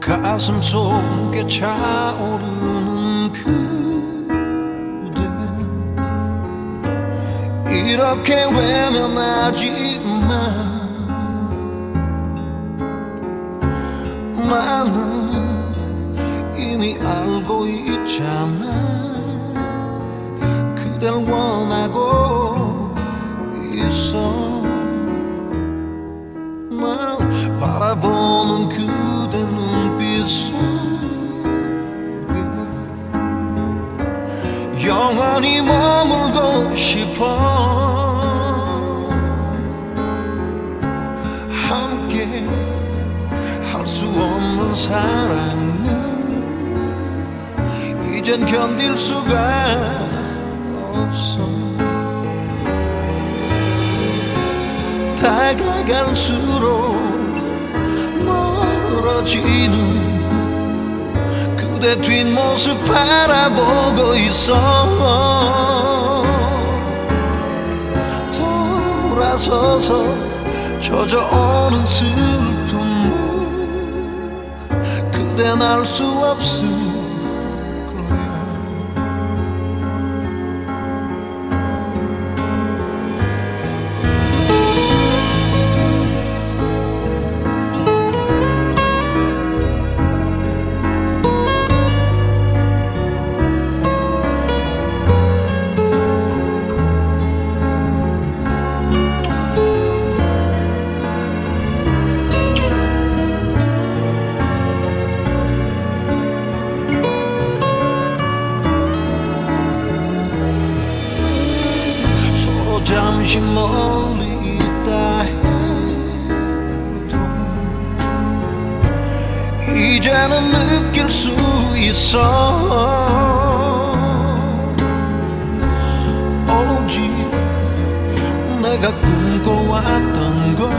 가슴 속에 차오르는 그대. 이렇게 외면하지만 나는 이미 알고 있잖아. 그댈 원하고 있어 영원히 머물고 싶어. 함께 할 수 없는 사랑은 이젠 견딜 수가 없어. 다가갈수록 멀어지는 그대 뒷모습 바라보고 있어. 돌아서서 젖어오는 슬픔은 그댄 알수 없을 잠시 멀리 있다 해도 이제는 느낄 수 있어. 오직 내가 꿈꿔왔던 건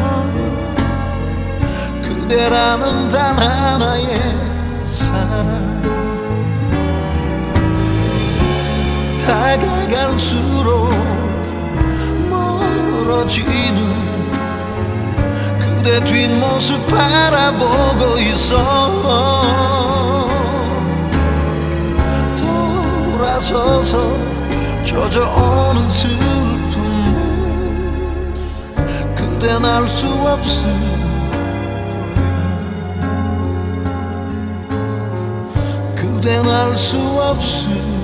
그대라는 단 하나의 사랑. 다가갈수록 멀어지는 그대 뒷모습 바라보고 있어. 돌아서서 젖어오는 슬픔은 그댄 알수 없을 그댄 알수 없을